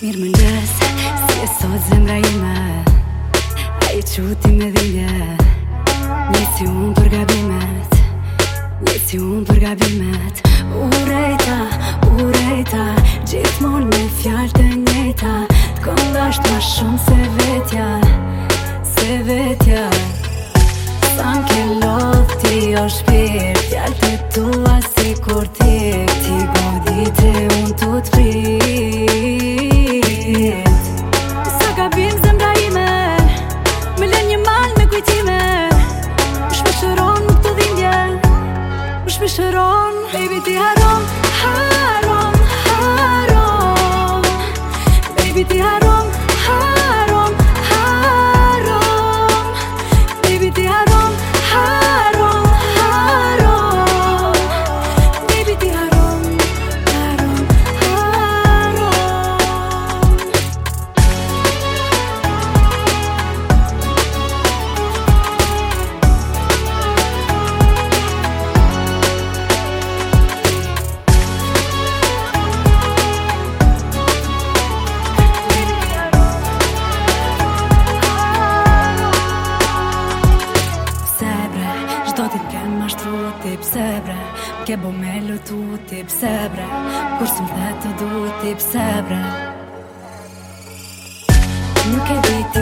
Mirë më nësë, si e sot zemra ima A i qutim e dhinja Një si unë për gabimet Një si unë për gabimet Urejta, urejta Gjithmon me fjallë të njejta Të këndasht ma shumë se vetja Se vetja Sa n'ke lofti o shpirë Fjallë të tua si ku been. Më shtru t'i psebre Kërë bë me lu t'u t'i psebre Kërë së më të du t'i psebre Nuk e viti